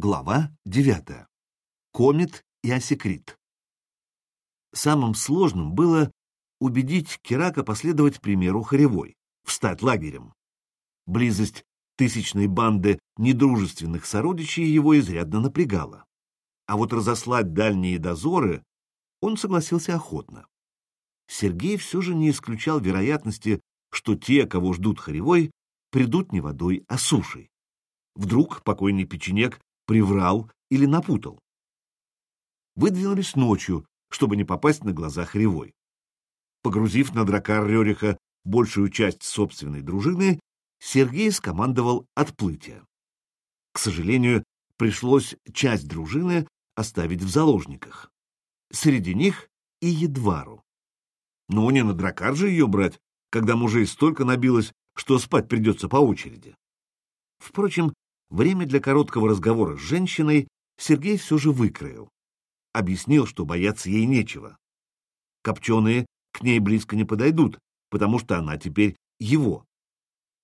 Глава 9. Комет и Осекрит. Самым сложным было убедить Керака последовать примеру Харевой, встать лагерем. Близость тысячной банды недружественных сородичей его изрядно напрягала. А вот разослать дальние дозоры он согласился охотно. Сергей все же не исключал вероятности, что те, кого ждут Харевой, придут не водой, а сушей. Вдруг покойный печенек приврал или напутал. Выдвинулись ночью, чтобы не попасть на глаза Хривой. Погрузив на дракар Рериха большую часть собственной дружины, Сергей скомандовал отплытие. К сожалению, пришлось часть дружины оставить в заложниках. Среди них и Едвару. Но не на дракар же ее брать, когда мужей столько набилось, что спать придется по очереди. Впрочем, Время для короткого разговора с женщиной Сергей все же выкроил. Объяснил, что бояться ей нечего. Копченые к ней близко не подойдут, потому что она теперь его.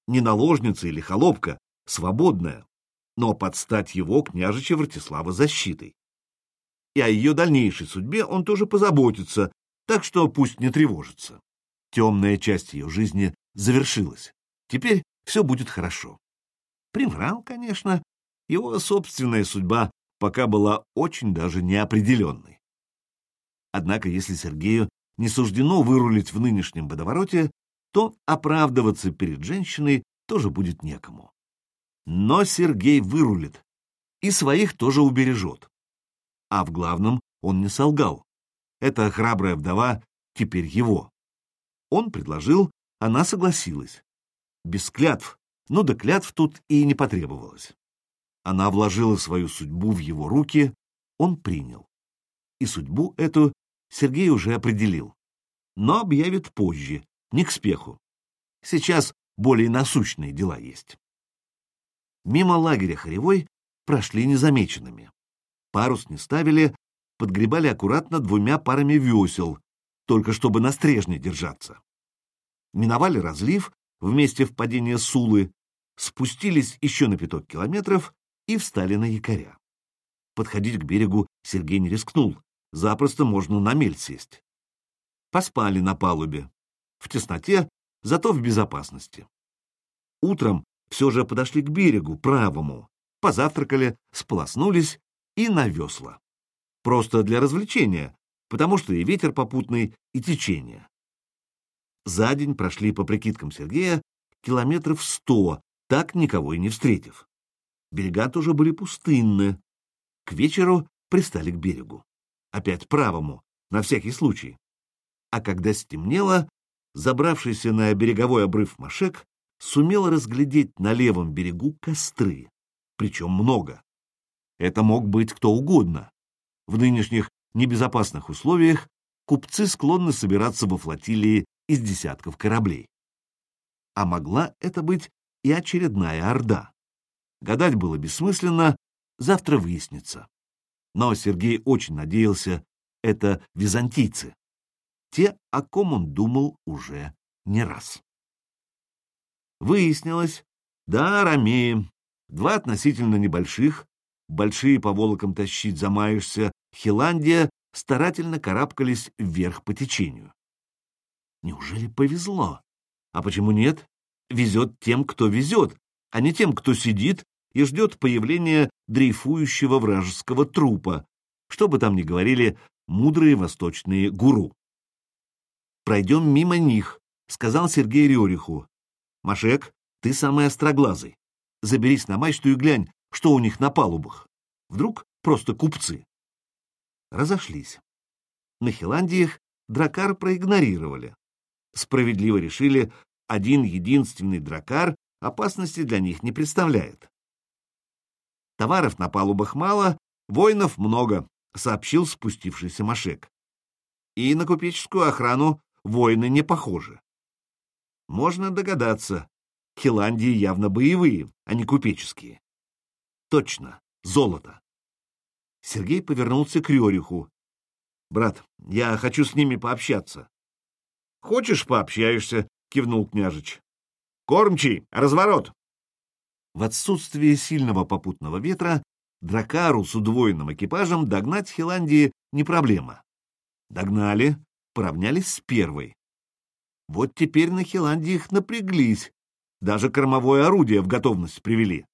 Не наложница или холопка, свободная, но подстать его княжича Вратислава защитой. И о ее дальнейшей судьбе он тоже позаботится, так что пусть не тревожится. Темная часть ее жизни завершилась. Теперь все будет хорошо. Приврал, конечно, его собственная судьба пока была очень даже неопределенной. Однако, если Сергею не суждено вырулить в нынешнем водовороте, то оправдываться перед женщиной тоже будет некому. Но Сергей вырулит и своих тоже убережет. А в главном он не солгал. Эта храбрая вдова теперь его. Он предложил, она согласилась. Без клятв, но до клятв тут и не потребовалось. Она вложила свою судьбу в его руки, он принял. И судьбу эту Сергей уже определил. Но объявит позже, не к спеху. Сейчас более насущные дела есть. Мимо лагеря Харевой прошли незамеченными. Парус не ставили, подгребали аккуратно двумя парами весел, только чтобы на стрежне держаться. Миновали разлив, вместе впадения Сулы, спустились еще на пяток километров и встали на якоря. Подходить к берегу Сергей не рискнул, запросто можно на мель сесть. Поспали на палубе, в тесноте, зато в безопасности. Утром все же подошли к берегу, правому, позавтракали, сполоснулись и на весла. Просто для развлечения, потому что и ветер попутный, и течение. За день прошли, по прикидкам Сергея, километров сто, так никого и не встретив. Берега тоже были пустынны. К вечеру пристали к берегу. Опять правому, на всякий случай. А когда стемнело, забравшийся на береговой обрыв Машек сумел разглядеть на левом берегу костры, причем много. Это мог быть кто угодно. В нынешних небезопасных условиях купцы склонны собираться во флотилии из десятков кораблей. А могла это быть и очередная орда. Гадать было бессмысленно, завтра выяснится. Но Сергей очень надеялся, это византийцы. Те, о ком он думал уже не раз. Выяснилось, да, ромеи, два относительно небольших, большие по волокам тащить замаешься, Хиландия старательно карабкались вверх по течению. Неужели повезло? А почему нет? Везет тем, кто везет, а не тем, кто сидит и ждет появления дрейфующего вражеского трупа, что бы там ни говорили мудрые восточные гуру. «Пройдем мимо них», — сказал Сергей Рериху. «Машек, ты самый остроглазый. Заберись на мачту и глянь, что у них на палубах. Вдруг просто купцы». Разошлись. На Хиландиях дракар проигнорировали справедливо решили, один единственный дракар опасности для них не представляет. Товаров на палубах мало, воинов много, сообщил спустившийся Машек. И на купеческую охрану воины не похожи. Можно догадаться, Хиландии явно боевые, а не купеческие. Точно, золото. Сергей повернулся к Рериху. «Брат, я хочу с ними пообщаться. Хочешь, пообщаешься, — кивнул княжич. Кормчий, разворот! В отсутствие сильного попутного ветра Дракару с удвоенным экипажем догнать Хиландии не проблема. Догнали, поравнялись с первой. Вот теперь на Хиландии их напряглись, даже кормовое орудие в готовность привели.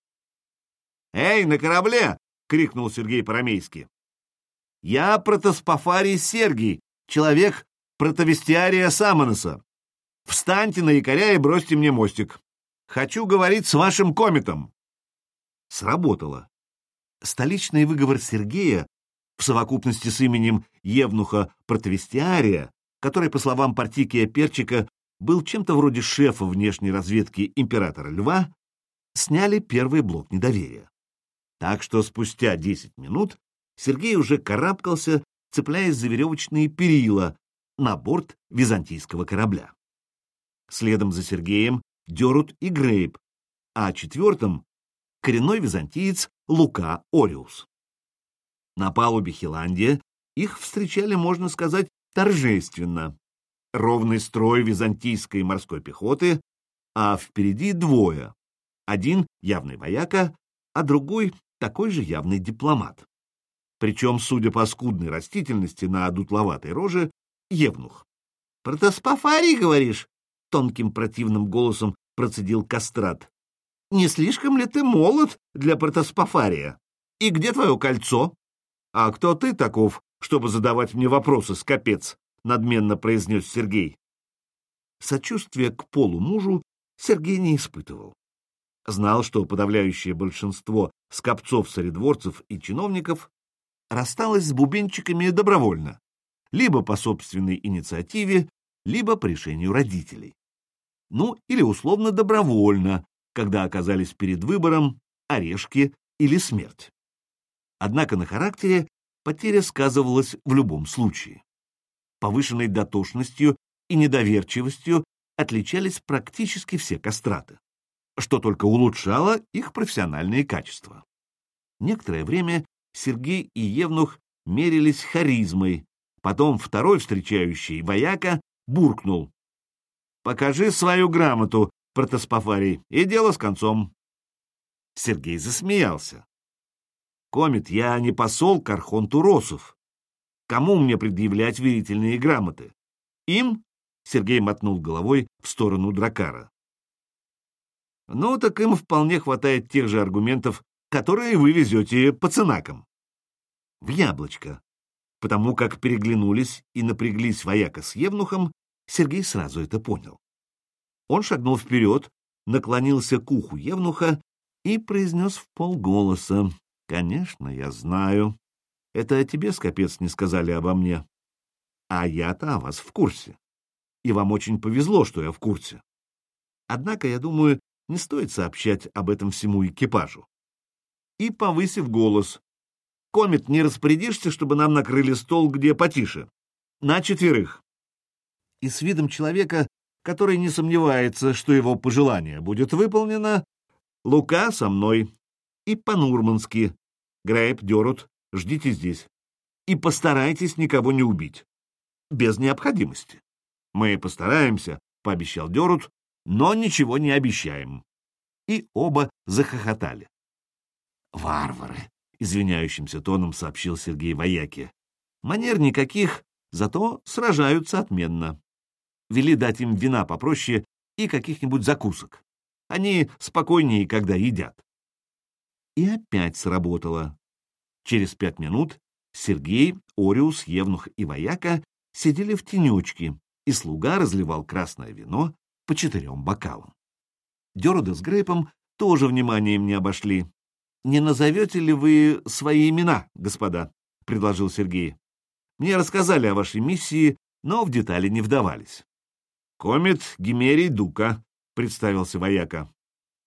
«Эй, на корабле!» — крикнул Сергей по-рамейски. «Я протоспофарий Сергий, человек протовестиария Самоноса. Встаньте на якоря и бросьте мне мостик. Хочу говорить с вашим кометом». Сработало. Столичный выговор Сергея в совокупности с именем Евнуха Протовестиария, который, по словам Партикия Перчика, был чем-то вроде шефа внешней разведки императора Льва, сняли первый блок недоверия. Так что спустя 10 минут Сергей уже карабкался, цепляясь за веревочные перила на борт византийского корабля. Следом за Сергеем Дерут и Грейп, а четвертым — коренной византиец Лука Ориус. На палубе Хиландия их встречали, можно сказать, торжественно. Ровный строй византийской морской пехоты, а впереди двое. Один явный вояка, а другой такой же явный дипломат. Причем, судя по скудной растительности на дутловатой роже, евнух. «Протоспофарий, говоришь?» — тонким противным голосом процедил Кастрат. «Не слишком ли ты молод для протоспофария? И где твое кольцо?» «А кто ты таков, чтобы задавать мне вопросы, скопец?» — надменно произнес Сергей. Сочувствия к полу мужу Сергей не испытывал. Знал, что подавляющее большинство скопцов-царедворцев и чиновников рассталось с бубенчиками добровольно, либо по собственной инициативе, либо по решению родителей. Ну, или условно добровольно, когда оказались перед выбором орешки или смерть. Однако на характере потеря сказывалась в любом случае. Повышенной дотошностью и недоверчивостью отличались практически все кастраты, что только улучшало их профессиональные качества. Некоторое время Сергей и Евнух мерились харизмой, потом второй встречающий вояка буркнул. «Покажи свою грамоту, протоспофарий, и дело с концом». Сергей засмеялся. Комит, я не посол к Архонту Росов. Кому мне предъявлять верительные грамоты? Им? Сергей мотнул головой в сторону Дракара. Ну, так им вполне хватает тех же аргументов, которые вы везете по ценакам. В яблочко. Потому как переглянулись и напряглись вояка с Евнухом, Сергей сразу это понял. Он шагнул вперед, наклонился к уху Евнуха и произнес в полголоса. Конечно, я знаю. Это тебе, скопец, не сказали обо мне. А я-то о вас в курсе. И вам очень повезло, что я в курсе. Однако, я думаю, не стоит сообщать об этом всему экипажу. И, повысив голос, «Комет, не распорядишься, чтобы нам накрыли стол где потише? На четверых». И с видом человека, который не сомневается, что его пожелание будет выполнено, «Лука со мной» и по-нурмански Грейп, Дерут, ждите здесь. И постарайтесь никого не убить. Без необходимости. Мы постараемся, — пообещал Дерут, — но ничего не обещаем. И оба захохотали. «Варвары!» — извиняющимся тоном сообщил Сергей Вояке. «Манер никаких, зато сражаются отменно. Вели дать им вина попроще и каких-нибудь закусок. Они спокойнее, когда едят и опять сработало. Через пять минут Сергей, Ориус, Евнух и Вояка сидели в тенечке, и слуга разливал красное вино по четырем бокалам. Деруда с Грейпом тоже вниманием не обошли. «Не назовете ли вы свои имена, господа?» — предложил Сергей. «Мне рассказали о вашей миссии, но в детали не вдавались». «Комет Гимерий Дука», — представился вояка.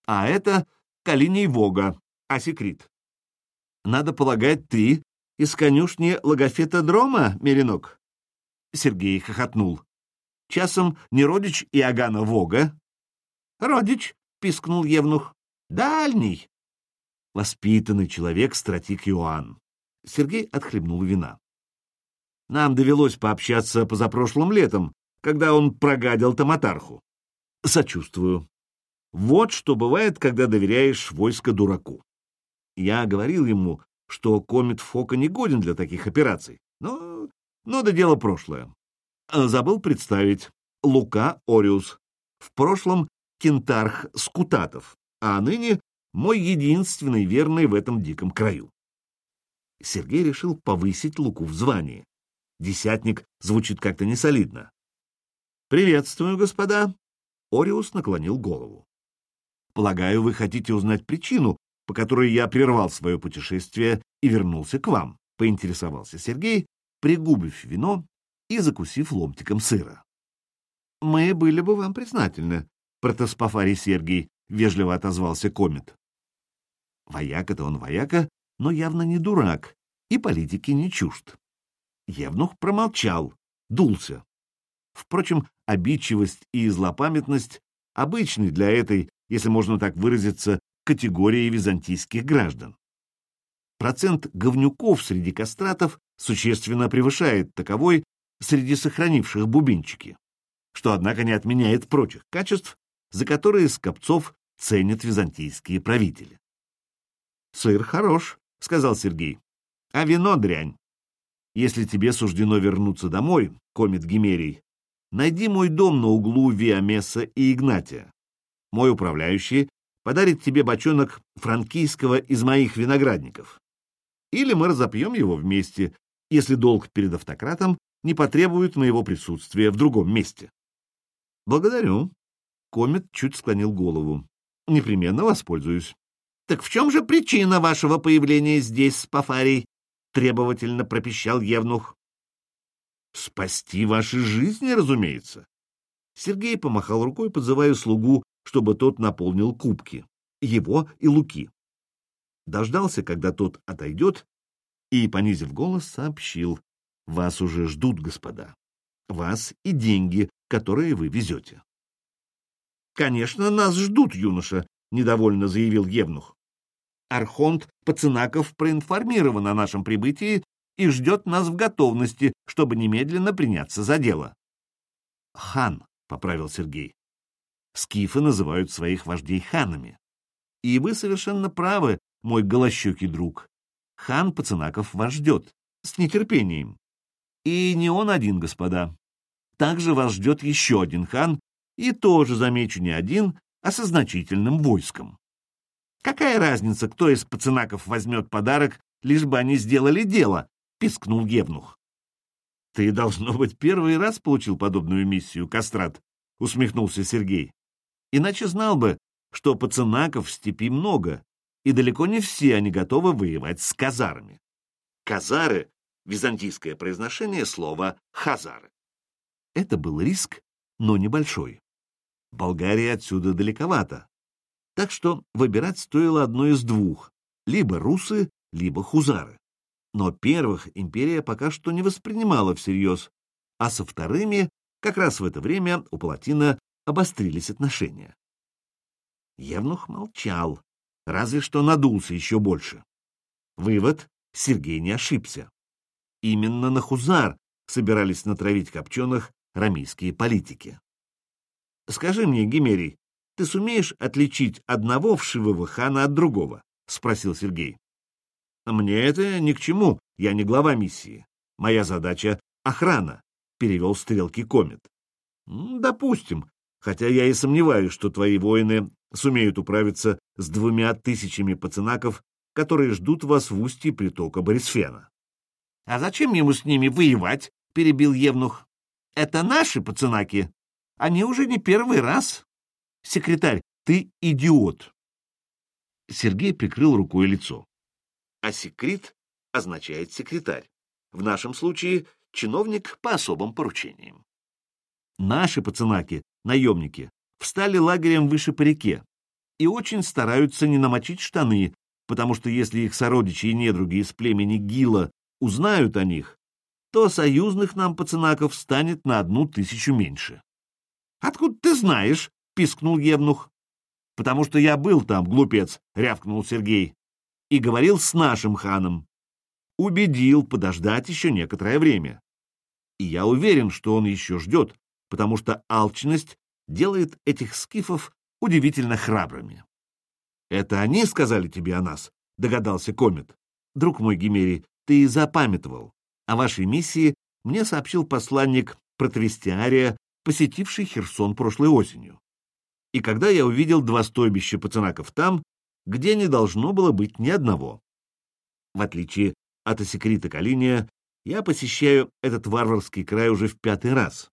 «А это Калиний Вога, а секрет? Надо полагать, ты из конюшни Логофета Дрома, Меринок? Сергей хохотнул. Часом не родич Иоганна Вога? Родич, пискнул Евнух. Дальний. Воспитанный человек, стратик Иоанн. Сергей отхлебнул вина. Нам довелось пообщаться позапрошлым летом, когда он прогадил Таматарху. Сочувствую. Вот что бывает, когда доверяешь войско дураку. Я говорил ему, что комет Фока не годен для таких операций. Но, но да дело прошлое. Забыл представить. Лука Ориус. В прошлом кентарх Скутатов, а ныне мой единственный верный в этом диком краю. Сергей решил повысить Луку в звании. Десятник звучит как-то несолидно. «Приветствую, господа!» Ориус наклонил голову. «Полагаю, вы хотите узнать причину, по которой я прервал свое путешествие и вернулся к вам», — поинтересовался Сергей, пригубив вино и закусив ломтиком сыра. «Мы были бы вам признательны, протоспофарий Сергей», — вежливо отозвался комет. Вояка-то он вояка, но явно не дурак, и политики не чужд. Евнух промолчал, дулся. Впрочем, обидчивость и злопамятность обычны для этой, если можно так выразиться, категории византийских граждан. Процент говнюков среди кастратов существенно превышает таковой среди сохранивших бубенчики, что, однако, не отменяет прочих качеств, за которые скопцов ценят византийские правители. «Сыр хорош», — сказал Сергей, — «а вино дрянь. Если тебе суждено вернуться домой, комит Гимерий, найди мой дом на углу Виамеса и Игнатия. Мой управляющий подарит тебе бочонок франкийского из моих виноградников. Или мы разопьем его вместе, если долг перед автократом не потребует моего присутствия в другом месте. Благодарю. Комет чуть склонил голову. Непременно воспользуюсь. Так в чем же причина вашего появления здесь, Спафарий? Требовательно пропищал Евнух. Спасти ваши жизни, разумеется. Сергей помахал рукой, подзывая слугу, чтобы тот наполнил кубки, его и Луки. Дождался, когда тот отойдет, и, понизив голос, сообщил, «Вас уже ждут, господа. Вас и деньги, которые вы везете». «Конечно, нас ждут, юноша», — недовольно заявил Евнух. «Архонт Пацанаков проинформирован о нашем прибытии и ждет нас в готовности, чтобы немедленно приняться за дело». «Хан», — поправил Сергей. «Скифы называют своих вождей ханами. И вы совершенно правы, мой голощекий друг. Хан Пацанаков вас ждет, с нетерпением. И не он один, господа. Также вас ждет еще один хан, и тоже, замечу, не один, а со значительным войском. Какая разница, кто из пацанаков возьмет подарок, лишь бы они сделали дело, — пискнул Евнух. — Ты, должно быть, первый раз получил подобную миссию, Кастрат, — усмехнулся Сергей. — Иначе знал бы, что пацанаков в степи много, и далеко не все они готовы воевать с казарами. Казары — византийское произношение слова «хазары». Это был риск, но небольшой. Болгария отсюда далековато. Так что выбирать стоило одно из двух — либо русы, либо хузары. Но первых империя пока что не воспринимала всерьез, а со вторыми как раз в это время у Палатина обострились отношения. Евнух молчал, разве что надулся еще больше. Вывод — Сергей не ошибся. Именно на Хузар собирались натравить копченых рамийские политики. «Скажи мне, Гимерий, ты сумеешь отличить одного вшивого хана от другого?» — спросил Сергей. «Мне это ни к чему, я не глава миссии. Моя задача — охрана», — перевел стрелки Комет. «Допустим, хотя я и сомневаюсь, что твои воины сумеют управиться с двумя тысячами пацанаков, которые ждут вас в устье притока Борисфена». «А зачем ему с ними воевать?» — перебил Евнух. «Это наши пацанаки. Они уже не первый раз. Секретарь, ты идиот!» Сергей прикрыл рукой лицо а секрет означает секретарь. В нашем случае чиновник по особым поручениям. Наши пацанаки, наемники, встали лагерем выше по реке и очень стараются не намочить штаны, потому что если их сородичи и недруги из племени Гила узнают о них, то союзных нам пацанаков станет на одну тысячу меньше. — Откуда ты знаешь? — пискнул Евнух. — Потому что я был там, глупец, — рявкнул Сергей и говорил с нашим ханом. Убедил подождать еще некоторое время. И я уверен, что он еще ждет, потому что алчность делает этих скифов удивительно храбрыми. «Это они сказали тебе о нас?» — догадался Комет. Друг мой Гимерий, ты запамятовал. О вашей миссии мне сообщил посланник протовестиария, посетивший Херсон прошлой осенью. И когда я увидел два стойбища пацанаков там, где не должно было быть ни одного. В отличие от Осекрита Калиния, я посещаю этот варварский край уже в пятый раз.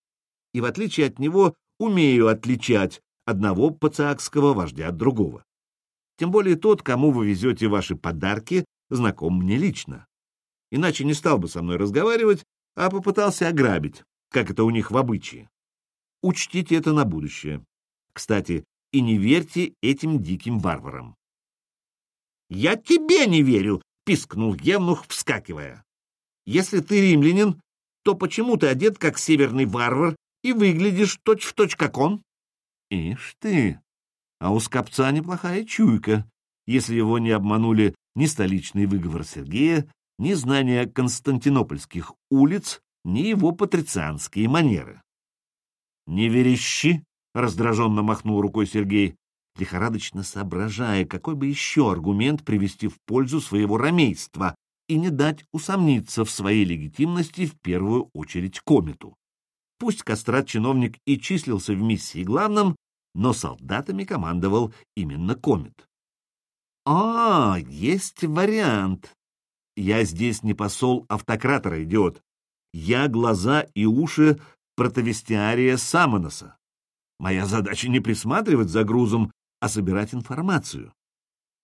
И в отличие от него умею отличать одного пациакского вождя от другого. Тем более тот, кому вы везете ваши подарки, знаком мне лично. Иначе не стал бы со мной разговаривать, а попытался ограбить, как это у них в обычае. Учтите это на будущее. Кстати, и не верьте этим диким варварам. «Я тебе не верю!» — пискнул Евнух, вскакивая. «Если ты римлянин, то почему ты одет как северный варвар и выглядишь точь-в-точь, точь, как он?» «Ишь ты! А у скопца неплохая чуйка, если его не обманули ни столичный выговор Сергея, ни знания константинопольских улиц, ни его патрицианские манеры. «Не верещи!» — раздраженно махнул рукой Сергей, лихорадочно соображая, какой бы еще аргумент привести в пользу своего ромейства и не дать усомниться в своей легитимности в первую очередь комету. Пусть кастрат-чиновник и числился в миссии главным, но солдатами командовал именно комет. «А, есть вариант. Я здесь не посол автократора, идиот. Я глаза и уши протовестиария Самоноса. Моя задача не присматривать за грузом, а собирать информацию.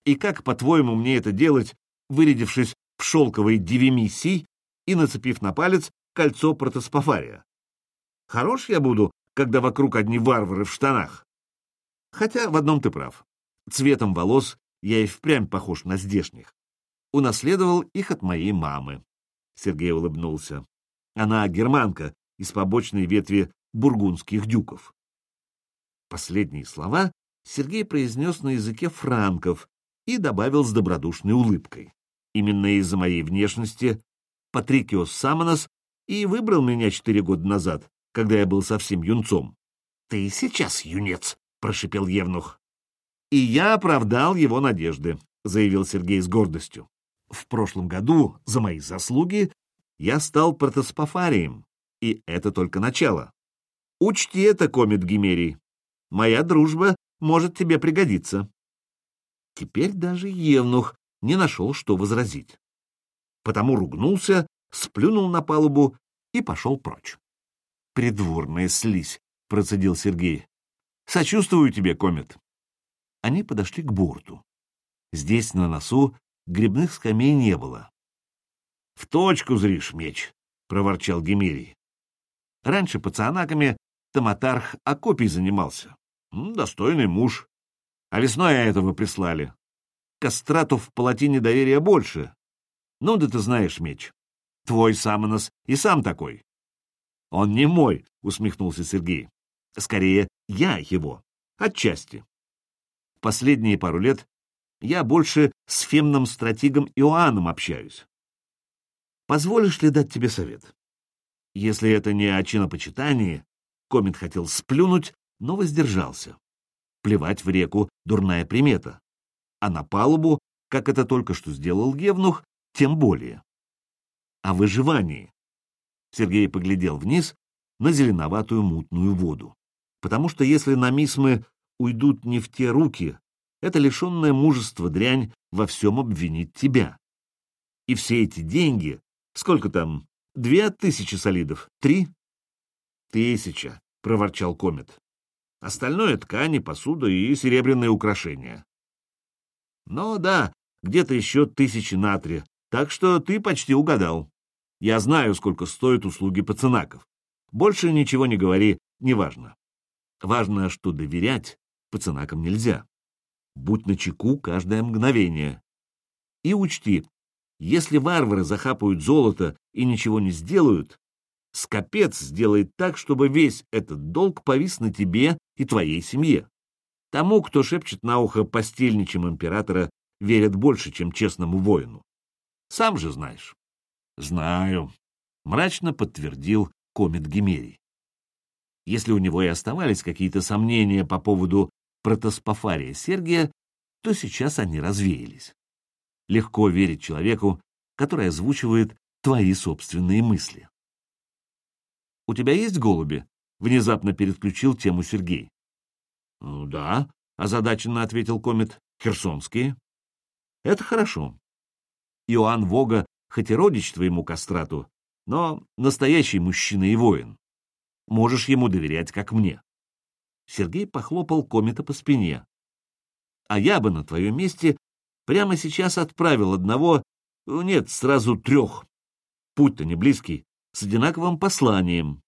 И как, по-твоему, мне это делать, вырядившись в шелковой дивимиссий и нацепив на палец кольцо протоспофария? Хорош я буду, когда вокруг одни варвары в штанах. Хотя в одном ты прав. Цветом волос я и впрямь похож на здешних. Унаследовал их от моей мамы. Сергей улыбнулся. Она германка из побочной ветви бургундских дюков. Последние слова Сергей произнес на языке франков и добавил с добродушной улыбкой. Именно из-за моей внешности Патрикиос Самонос и выбрал меня четыре года назад, когда я был совсем юнцом. — Ты сейчас юнец, — прошипел Евнух. И я оправдал его надежды, заявил Сергей с гордостью. В прошлом году за мои заслуги я стал протоспофарием, и это только начало. Учти это, комет Гимерий. Моя дружба может тебе пригодиться. Теперь даже Евнух не нашел, что возразить. Потому ругнулся, сплюнул на палубу и пошел прочь. «Придворная слизь», — процедил Сергей. «Сочувствую тебе, комет они подошли к борту. Здесь, на носу, грибных скамей не было. — В точку зришь, меч, — проворчал Гемирий. Раньше пацанаками Таматарх окопий занимался. Достойный муж. А весной этого прислали. Кастрату в палатине доверия больше. Ну да ты знаешь, меч. Твой Самонос и сам такой. Он не мой, усмехнулся Сергей. Скорее, я его. Отчасти последние пару лет я больше с фемным стратегом Иоанном общаюсь. Позволишь ли дать тебе совет? Если это не о чинопочитании, Комент хотел сплюнуть, но воздержался. Плевать в реку — дурная примета. А на палубу, как это только что сделал Гевнух, тем более. О выживании. Сергей поглядел вниз на зеленоватую мутную воду. Потому что если на мисмы уйдут не в те руки, эта лишенная мужества дрянь во всем обвинит тебя. И все эти деньги, сколько там, две тысячи солидов, три? Тысяча, проворчал Комет. Остальное — ткани, посуда и серебряные украшения. Ну да, где-то еще тысячи натрия, так что ты почти угадал. Я знаю, сколько стоят услуги пацанаков. Больше ничего не говори, неважно. Важно, что доверять пацанакам нельзя. Будь начеку каждое мгновение. И учти, если варвары захапают золото и ничего не сделают, скопец сделает так, чтобы весь этот долг повис на тебе и твоей семье. Тому, кто шепчет на ухо постельничем императора, верят больше, чем честному воину. Сам же знаешь. Знаю, мрачно подтвердил комет Гимерий. Если у него и оставались какие-то сомнения по поводу протоспофария Сергия, то сейчас они развеялись. Легко верить человеку, который озвучивает твои собственные мысли. «У тебя есть голуби?» — внезапно переключил тему Сергей. «Ну да», — озадаченно ответил Комет, — «херсонские». «Это хорошо. Иоанн Вога хоть и родич твоему кастрату, но настоящий мужчина и воин. Можешь ему доверять, как мне». Сергей похлопал Комета по спине. «А я бы на твоем месте прямо сейчас отправил одного, нет, сразу трех. Путь-то не близкий, с одинаковым посланием,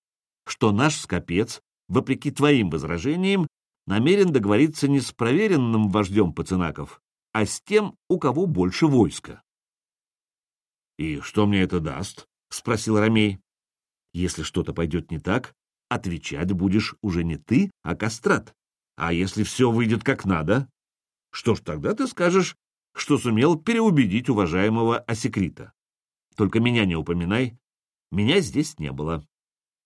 что наш скопец, вопреки твоим возражениям, намерен договориться не с проверенным вождем пацанаков, а с тем, у кого больше войска. — И что мне это даст? — спросил Ромей. — Если что-то пойдет не так, отвечать будешь уже не ты, а Кастрат. А если все выйдет как надо, что ж, тогда ты скажешь, что сумел переубедить уважаемого Осекрита. Только меня не упоминай, меня здесь не было.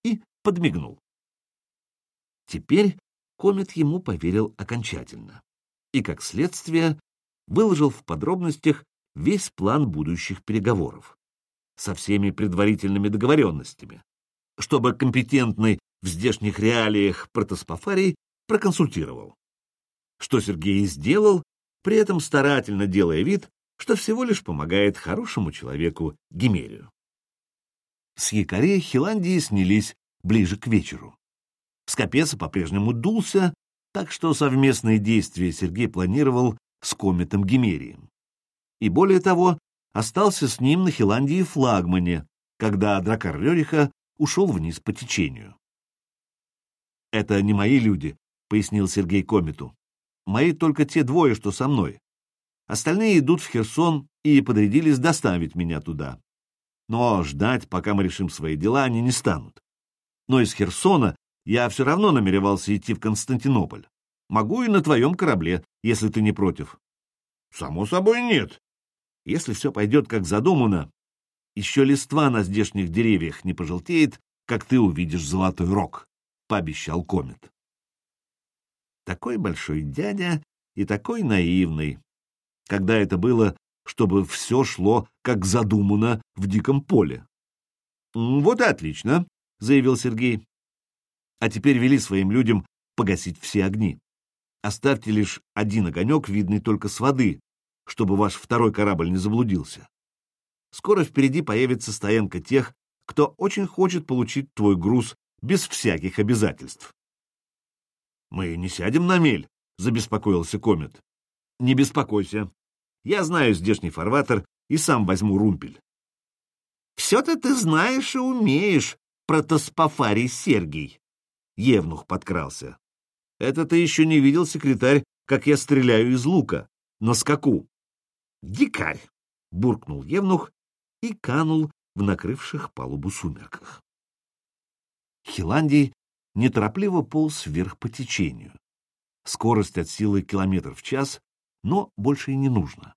И подмигнул. Теперь Комет ему поверил окончательно и, как следствие, выложил в подробностях весь план будущих переговоров со всеми предварительными договоренностями, чтобы компетентный в здешних реалиях протоспофарий проконсультировал. Что Сергей сделал, при этом старательно делая вид, что всего лишь помогает хорошему человеку Гимерию. С якорей Хиландии снялись ближе к вечеру. Скопец по-прежнему дулся, так что совместные действия Сергей планировал с кометом Гимерием. И более того, остался с ним на Хиландии флагмане, когда Дракар Лериха ушел вниз по течению. «Это не мои люди», — пояснил Сергей комету. «Мои только те двое, что со мной. Остальные идут в Херсон и подрядились доставить меня туда но ждать, пока мы решим свои дела, они не станут. Но из Херсона я все равно намеревался идти в Константинополь. Могу и на твоем корабле, если ты не против. Само собой нет. Если все пойдет как задумано, еще листва на здешних деревьях не пожелтеет, как ты увидишь золотой рог, — пообещал Комет. Такой большой дядя и такой наивный. Когда это было, чтобы все шло, как задумано, в диком поле. «Вот и отлично», — заявил Сергей. «А теперь вели своим людям погасить все огни. Оставьте лишь один огонек, видный только с воды, чтобы ваш второй корабль не заблудился. Скоро впереди появится стоянка тех, кто очень хочет получить твой груз без всяких обязательств». «Мы не сядем на мель», — забеспокоился Комет. «Не беспокойся. Я знаю здешний фарватер и сам возьму румпель. Все-то ты знаешь и умеешь, протоспофарий Сергий. Евнух подкрался. Это ты еще не видел, секретарь, как я стреляю из лука, на скаку. Дикарь! буркнул Евнух и канул в накрывших палубу сумерках. Хиландий неторопливо полз вверх по течению. Скорость от силы километр в час, но больше и не нужно.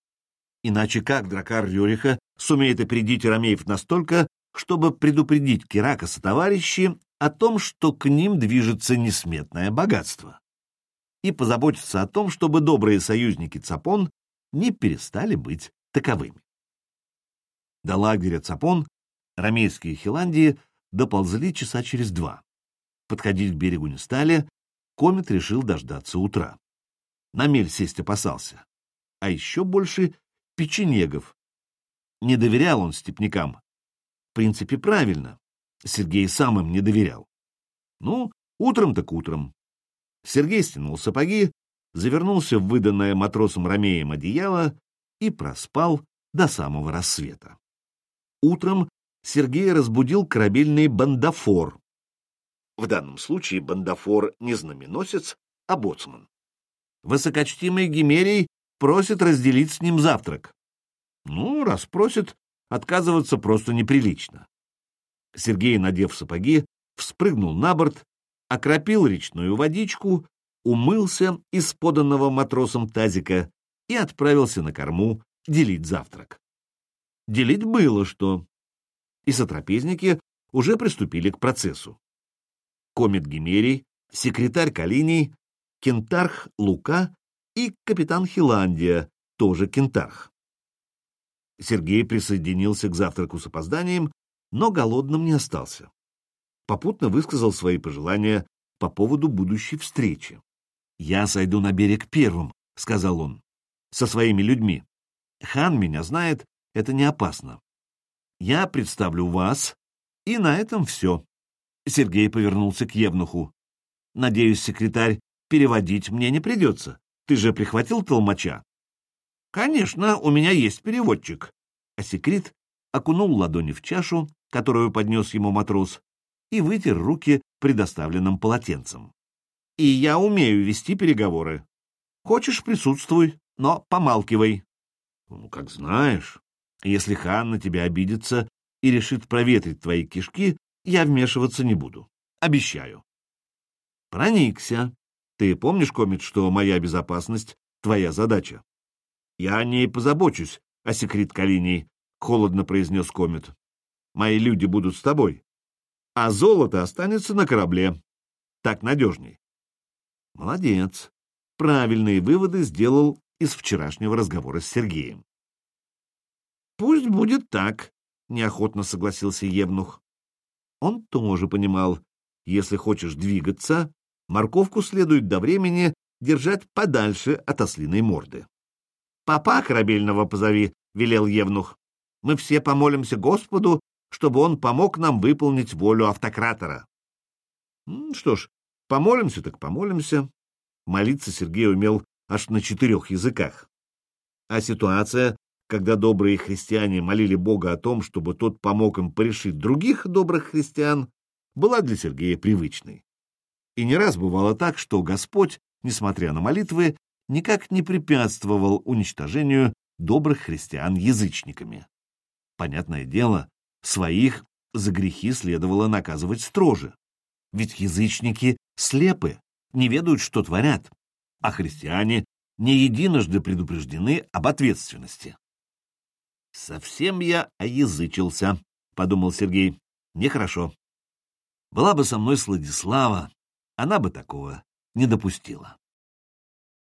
Иначе как Дракар Рюриха сумеет опередить Ромеев настолько, чтобы предупредить Керакаса товарищи о том, что к ним движется несметное богатство, и позаботиться о том, чтобы добрые союзники Цапон не перестали быть таковыми. До лагеря Цапон ромейские Хиландии доползли часа через два. Подходить к берегу не стали, Комет решил дождаться утра. На мель сесть опасался. А еще больше печенегов. Не доверял он степнякам. В принципе, правильно. Сергей сам им не доверял. Ну, утром так утром. Сергей стянул сапоги, завернулся в выданное матросом Ромеем одеяло и проспал до самого рассвета. Утром Сергей разбудил корабельный бандафор. В данном случае бандафор не знаменосец, а боцман высокочтимый Гимерий просит разделить с ним завтрак. Ну, раз просит, отказываться просто неприлично. Сергей, надев сапоги, вспрыгнул на борт, окропил речную водичку, умылся из поданного матросом тазика и отправился на корму делить завтрак. Делить было что. И сотрапезники уже приступили к процессу. Комет Гимерий, секретарь Калиний кентарх Лука и капитан Хиландия, тоже кентарх. Сергей присоединился к завтраку с опозданием, но голодным не остался. Попутно высказал свои пожелания по поводу будущей встречи. «Я сойду на берег первым», — сказал он, — «со своими людьми. Хан меня знает, это не опасно. Я представлю вас, и на этом все». Сергей повернулся к Евнуху. «Надеюсь, секретарь, переводить мне не придется. Ты же прихватил толмача?» «Конечно, у меня есть переводчик». А секрет окунул ладони в чашу, которую поднес ему матрос, и вытер руки предоставленным полотенцем. «И я умею вести переговоры. Хочешь, присутствуй, но помалкивай». «Ну, как знаешь. Если хан на тебя обидится и решит проветрить твои кишки, я вмешиваться не буду. Обещаю». «Проникся. Ты помнишь, Комит, что моя безопасность — твоя задача?» «Я о ней позабочусь, секрет Калинии», — холодно произнес Комит. «Мои люди будут с тобой, а золото останется на корабле. Так надежней». «Молодец. Правильные выводы сделал из вчерашнего разговора с Сергеем». «Пусть будет так», — неохотно согласился Евнух. Он тоже понимал, если хочешь двигаться, морковку следует до времени держать подальше от ослиной морды. «Папа корабельного позови», — велел Евнух. «Мы все помолимся Господу, чтобы он помог нам выполнить волю автократора». Что ж, помолимся так помолимся. Молиться Сергей умел аж на четырех языках. А ситуация, когда добрые христиане молили Бога о том, чтобы тот помог им порешить других добрых христиан, была для Сергея привычной. И не раз бывало так, что Господь, несмотря на молитвы, никак не препятствовал уничтожению добрых христиан язычниками. Понятное дело, своих за грехи следовало наказывать строже. Ведь язычники слепы, не ведают, что творят, а христиане не единожды предупреждены об ответственности. «Совсем я оязычился», — подумал Сергей. «Нехорошо. Была бы со мной Сладислава, она бы такого не допустила».